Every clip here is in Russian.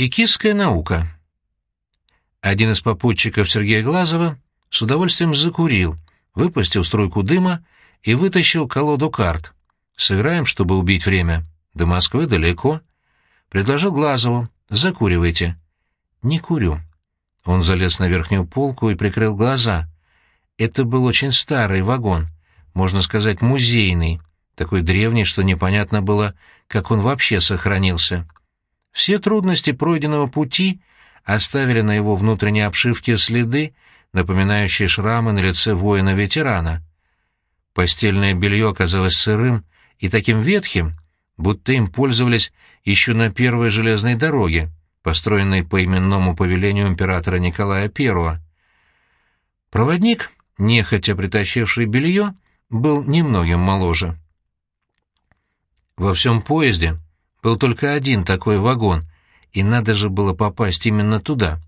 Чекистская наука. Один из попутчиков Сергея Глазова с удовольствием закурил, выпустил струйку дыма и вытащил колоду карт. «Сыграем, чтобы убить время. До Москвы далеко». Предложил Глазову. «Закуривайте». «Не курю». Он залез на верхнюю полку и прикрыл глаза. Это был очень старый вагон, можно сказать, музейный, такой древний, что непонятно было, как он вообще сохранился. Все трудности пройденного пути оставили на его внутренней обшивке следы, напоминающие шрамы на лице воина-ветерана. Постельное белье оказалось сырым и таким ветхим, будто им пользовались еще на первой железной дороге, построенной по именному повелению императора Николая I. Проводник, нехотя притащивший белье, был немногим моложе. Во всем поезде был только один такой вагон, и надо же было попасть именно туда.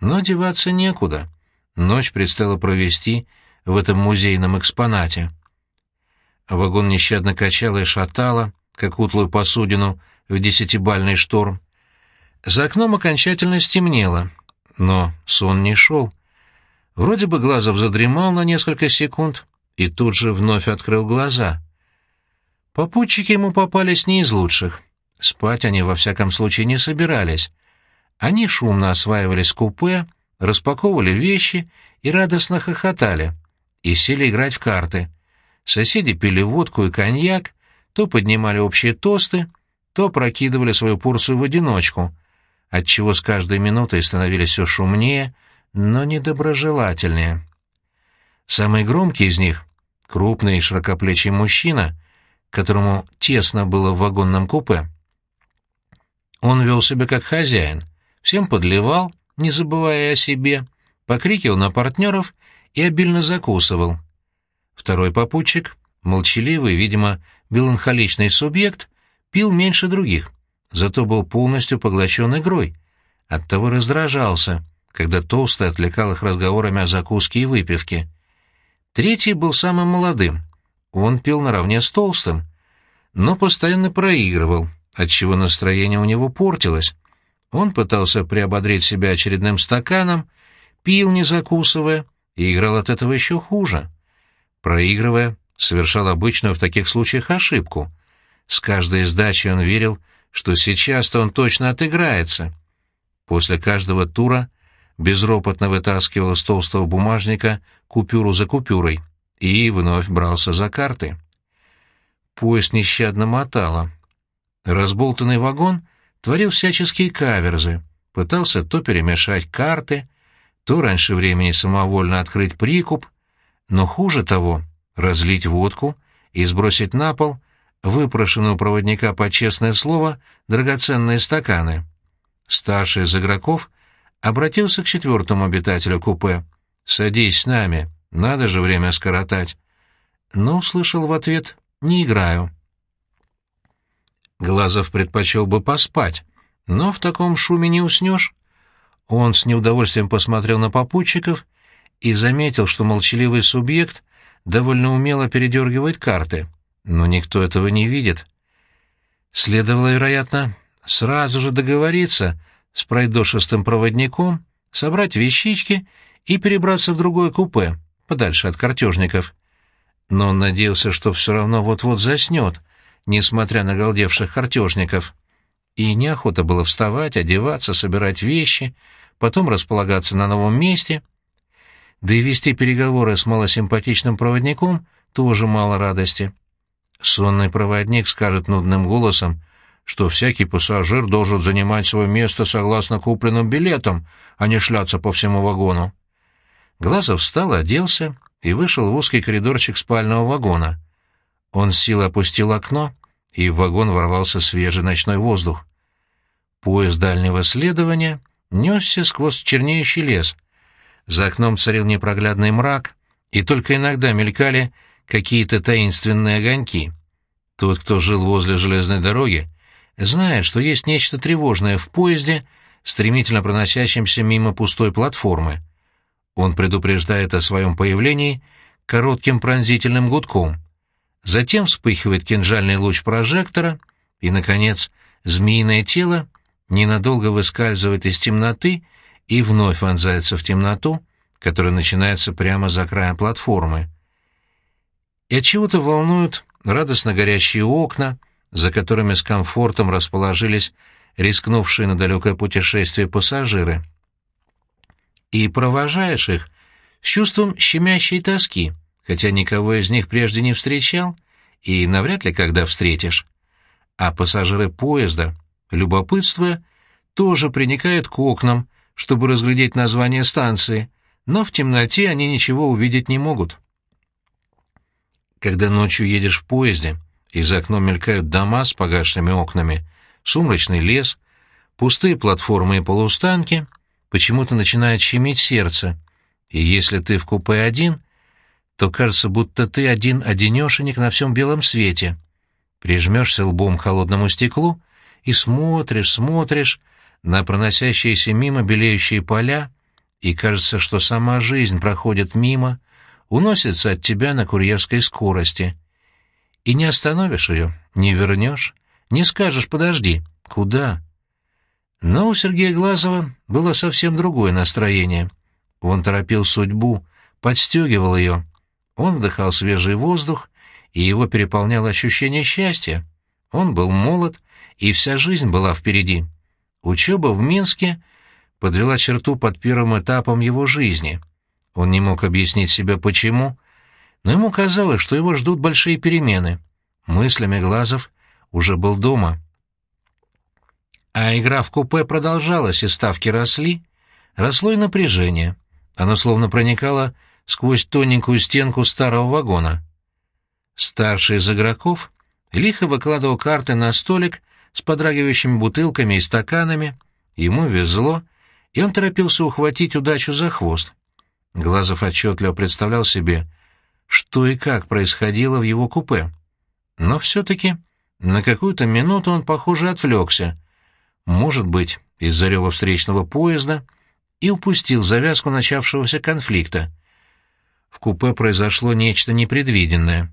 Но деваться некуда. Ночь предстояло провести в этом музейном экспонате. Вагон нещадно качало и шатало, как утлую посудину в десятибальный шторм. За окном окончательно стемнело, но сон не шел. Вроде бы Глазов задремал на несколько секунд и тут же вновь открыл глаза. Попутчики ему попались не из лучших. Спать они во всяком случае не собирались. Они шумно осваивались купе, распаковывали вещи и радостно хохотали. И сели играть в карты. Соседи пили водку и коньяк, то поднимали общие тосты, то прокидывали свою порцию в одиночку, отчего с каждой минутой становились все шумнее, но недоброжелательнее. Самый громкий из них — крупный широкоплечий мужчина, которому тесно было в вагонном купе, он вел себя как хозяин, всем подливал, не забывая о себе, покрикивал на партнеров и обильно закусывал. Второй попутчик, молчаливый, видимо, меланхоличный субъект, пил меньше других, зато был полностью поглощен игрой. Оттого раздражался, когда толстый отвлекал их разговорами о закуске и выпивке. Третий был самым молодым. Он пил наравне с толстым, но постоянно проигрывал — отчего настроение у него портилось. Он пытался приободрить себя очередным стаканом, пил, не закусывая, и играл от этого еще хуже. Проигрывая, совершал обычную в таких случаях ошибку. С каждой сдачей он верил, что сейчас-то он точно отыграется. После каждого тура безропотно вытаскивал из толстого бумажника купюру за купюрой и вновь брался за карты. Поезд нещадно мотало. Разболтанный вагон творил всяческие каверзы, пытался то перемешать карты, то раньше времени самовольно открыть прикуп, но хуже того — разлить водку и сбросить на пол выпрошенную проводника по честное слово драгоценные стаканы. Старший из игроков обратился к четвертому обитателю купе. «Садись с нами, надо же время скоротать». Но услышал в ответ «Не играю». Глазов предпочел бы поспать, но в таком шуме не уснешь. Он с неудовольствием посмотрел на попутчиков и заметил, что молчаливый субъект довольно умело передергивает карты, но никто этого не видит. Следовало, вероятно, сразу же договориться с пройдошистым проводником, собрать вещички и перебраться в другое купе, подальше от картежников. Но он надеялся, что все равно вот-вот заснет — несмотря на голдевших картежников. И неохота было вставать, одеваться, собирать вещи, потом располагаться на новом месте. Да и вести переговоры с малосимпатичным проводником тоже мало радости. Сонный проводник скажет нудным голосом, что всякий пассажир должен занимать свое место согласно купленным билетам, а не шляться по всему вагону. Глазов встал, оделся и вышел в узкий коридорчик спального вагона. Он с силой опустил окно, и в вагон ворвался свежий ночной воздух. Поезд дальнего следования несся сквозь чернеющий лес. За окном царил непроглядный мрак, и только иногда мелькали какие-то таинственные огоньки. Тот, кто жил возле железной дороги, знает, что есть нечто тревожное в поезде, стремительно проносящемся мимо пустой платформы. Он предупреждает о своем появлении коротким пронзительным гудком — Затем вспыхивает кинжальный луч прожектора, и, наконец, змеиное тело ненадолго выскальзывает из темноты и вновь вонзается в темноту, которая начинается прямо за краем платформы. И от чего-то волнуют радостно горящие окна, за которыми с комфортом расположились рискнувшие на далекое путешествие пассажиры. И провожаешь их с чувством щемящей тоски, хотя никого из них прежде не встречал и навряд ли когда встретишь. А пассажиры поезда, любопытствуя, тоже приникают к окнам, чтобы разглядеть название станции, но в темноте они ничего увидеть не могут. Когда ночью едешь в поезде, и за окном мелькают дома с погасшими окнами, сумрачный лес, пустые платформы и полустанки, почему-то начинает щемить сердце, и если ты в купе один, то кажется, будто ты один-одинешенек на всем белом свете. Прижмешься лбом к холодному стеклу и смотришь, смотришь на проносящиеся мимо белеющие поля, и кажется, что сама жизнь проходит мимо, уносится от тебя на курьерской скорости. И не остановишь ее, не вернешь, не скажешь «подожди». Куда? Но у Сергея Глазова было совсем другое настроение. Он торопил судьбу, подстегивал ее. Он вдыхал свежий воздух, и его переполняло ощущение счастья. Он был молод, и вся жизнь была впереди. Учеба в Минске подвела черту под первым этапом его жизни. Он не мог объяснить себе почему, но ему казалось, что его ждут большие перемены. Мыслями Глазов уже был дома. А игра в купе продолжалась, и ставки росли. Росло и напряжение. Оно словно проникало сквозь тоненькую стенку старого вагона. Старший из игроков лихо выкладывал карты на столик с подрагивающими бутылками и стаканами. Ему везло, и он торопился ухватить удачу за хвост. Глазов отчетливо представлял себе, что и как происходило в его купе. Но все-таки на какую-то минуту он, похоже, отвлекся. Может быть, из-за рева встречного поезда, и упустил завязку начавшегося конфликта. В купе произошло нечто непредвиденное.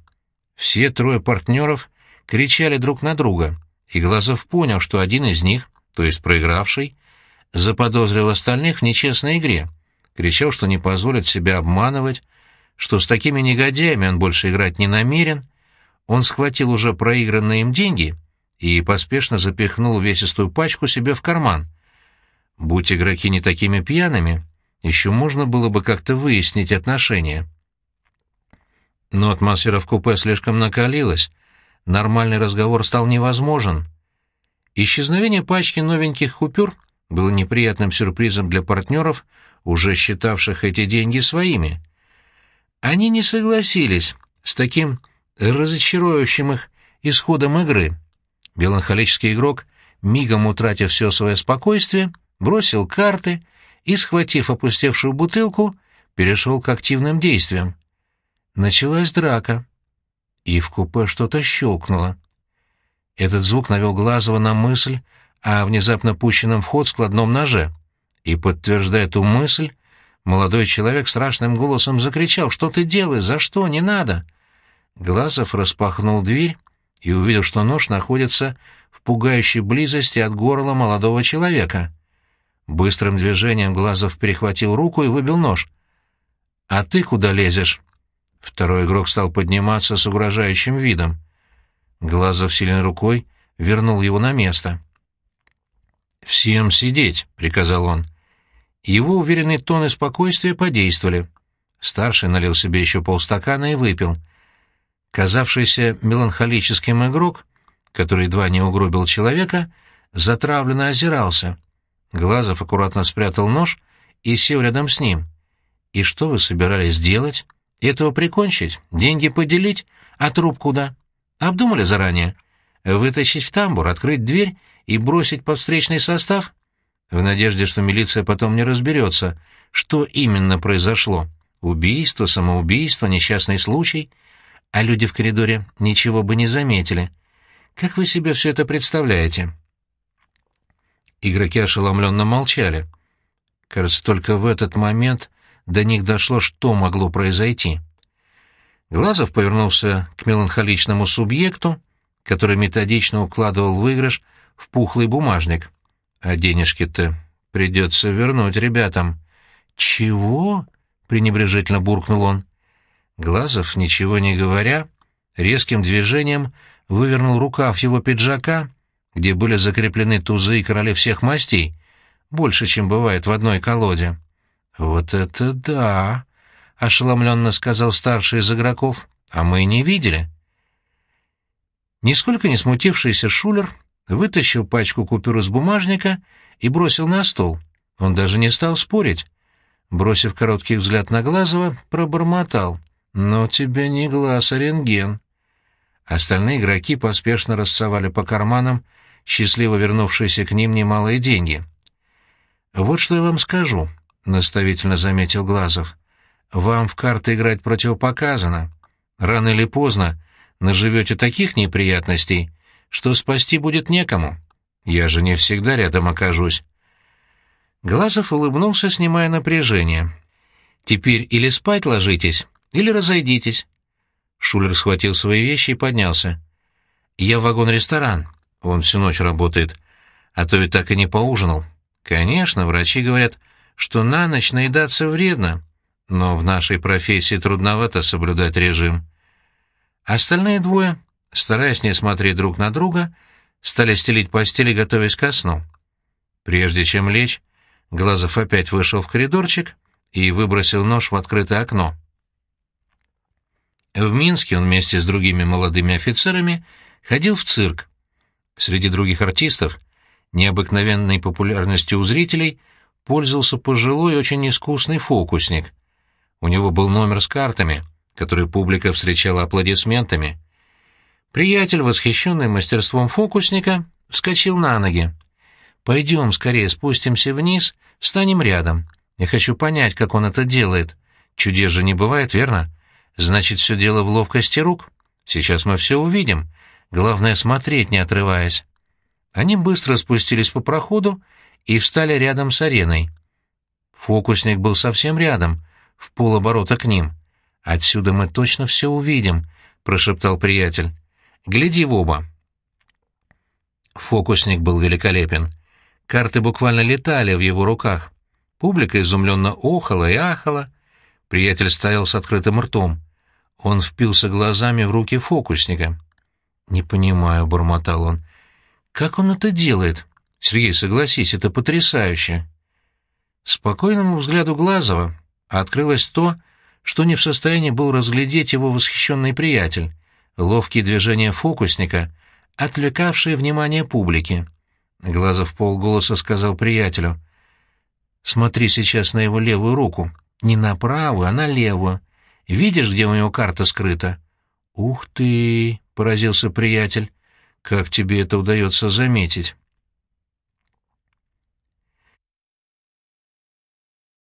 Все трое партнеров кричали друг на друга, и Глазов понял, что один из них, то есть проигравший, заподозрил остальных в нечестной игре, кричал, что не позволит себя обманывать, что с такими негодяями он больше играть не намерен, он схватил уже проигранные им деньги и поспешно запихнул весистую пачку себе в карман. Будь игроки не такими пьяными, еще можно было бы как-то выяснить отношения. Но атмосфера в купе слишком накалилась, нормальный разговор стал невозможен. Исчезновение пачки новеньких купюр было неприятным сюрпризом для партнеров, уже считавших эти деньги своими. Они не согласились с таким разочарующим их исходом игры. Меланхолический игрок, мигом утратив все свое спокойствие, бросил карты и, схватив опустевшую бутылку, перешел к активным действиям. Началась драка, и в купе что-то щелкнуло. Этот звук навел Глазова на мысль о внезапно пущенном в ход складном ноже, и, подтверждая эту мысль, молодой человек страшным голосом закричал «Что ты делаешь? За что? Не надо!» Глазов распахнул дверь и увидел, что нож находится в пугающей близости от горла молодого человека. Быстрым движением Глазов перехватил руку и выбил нож. «А ты куда лезешь?» Второй игрок стал подниматься с угрожающим видом. Глазов сильной рукой вернул его на место. «Всем сидеть», — приказал он. Его уверенный тон и спокойствие подействовали. Старший налил себе еще полстакана и выпил. Казавшийся меланхолическим игрок, который едва не угробил человека, затравленно озирался — Глазов аккуратно спрятал нож и сел рядом с ним. «И что вы собирались делать? Этого прикончить? Деньги поделить? А труп куда? Обдумали заранее? Вытащить в тамбур, открыть дверь и бросить под встречный состав? В надежде, что милиция потом не разберется, что именно произошло. Убийство, самоубийство, несчастный случай. А люди в коридоре ничего бы не заметили. Как вы себе все это представляете?» Игроки ошеломленно молчали. Кажется, только в этот момент до них дошло, что могло произойти. Глазов повернулся к меланхоличному субъекту, который методично укладывал выигрыш в пухлый бумажник. А денежки-то придется вернуть ребятам. «Чего?» — пренебрежительно буркнул он. Глазов, ничего не говоря, резким движением вывернул рукав его пиджака, где были закреплены тузы и короли всех мастей, больше, чем бывает в одной колоде. «Вот это да!» — ошеломленно сказал старший из игроков. «А мы не видели». Нисколько не смутившийся Шулер вытащил пачку купюр из бумажника и бросил на стол. Он даже не стал спорить. Бросив короткий взгляд на Глазова, пробормотал. «Но тебе не глаз, а рентген». Остальные игроки поспешно рассовали по карманам счастливо вернувшиеся к ним немалые деньги. «Вот что я вам скажу», — наставительно заметил Глазов. «Вам в карты играть противопоказано. Рано или поздно наживете таких неприятностей, что спасти будет некому. Я же не всегда рядом окажусь». Глазов улыбнулся, снимая напряжение. «Теперь или спать ложитесь, или разойдитесь». Шулер схватил свои вещи и поднялся. «Я вагон-ресторан. Он всю ночь работает. А то ведь так и не поужинал. Конечно, врачи говорят, что на ночь наедаться вредно, но в нашей профессии трудновато соблюдать режим. Остальные двое, стараясь не смотреть друг на друга, стали стелить постели, готовясь ко сну. Прежде чем лечь, Глазов опять вышел в коридорчик и выбросил нож в открытое окно. В Минске он вместе с другими молодыми офицерами ходил в цирк. Среди других артистов необыкновенной популярностью у зрителей пользовался пожилой очень искусный фокусник. У него был номер с картами, который публика встречала аплодисментами. Приятель, восхищенный мастерством фокусника, вскочил на ноги. «Пойдем скорее спустимся вниз, встанем рядом. Я хочу понять, как он это делает. Чудес же не бывает, верно? Значит, все дело в ловкости рук. Сейчас мы все увидим. Главное — смотреть, не отрываясь». Они быстро спустились по проходу и встали рядом с ареной. Фокусник был совсем рядом, в полоборота к ним. «Отсюда мы точно все увидим», — прошептал приятель. «Гляди в оба». Фокусник был великолепен. Карты буквально летали в его руках. Публика изумленно охала и ахала. Приятель стоял с открытым ртом. Он впился глазами в руки фокусника. «Не понимаю», — бормотал он. Как он это делает? Сергей, согласись, это потрясающе. Спокойному взгляду Глазова открылось то, что не в состоянии был разглядеть его восхищенный приятель, ловкие движения фокусника, отвлекавшие внимание публики. Глазов полголоса сказал приятелю, «Смотри сейчас на его левую руку. Не на правую, а на левую. Видишь, где у него карта скрыта?» «Ух ты!» — поразился приятель. Как тебе это удается заметить?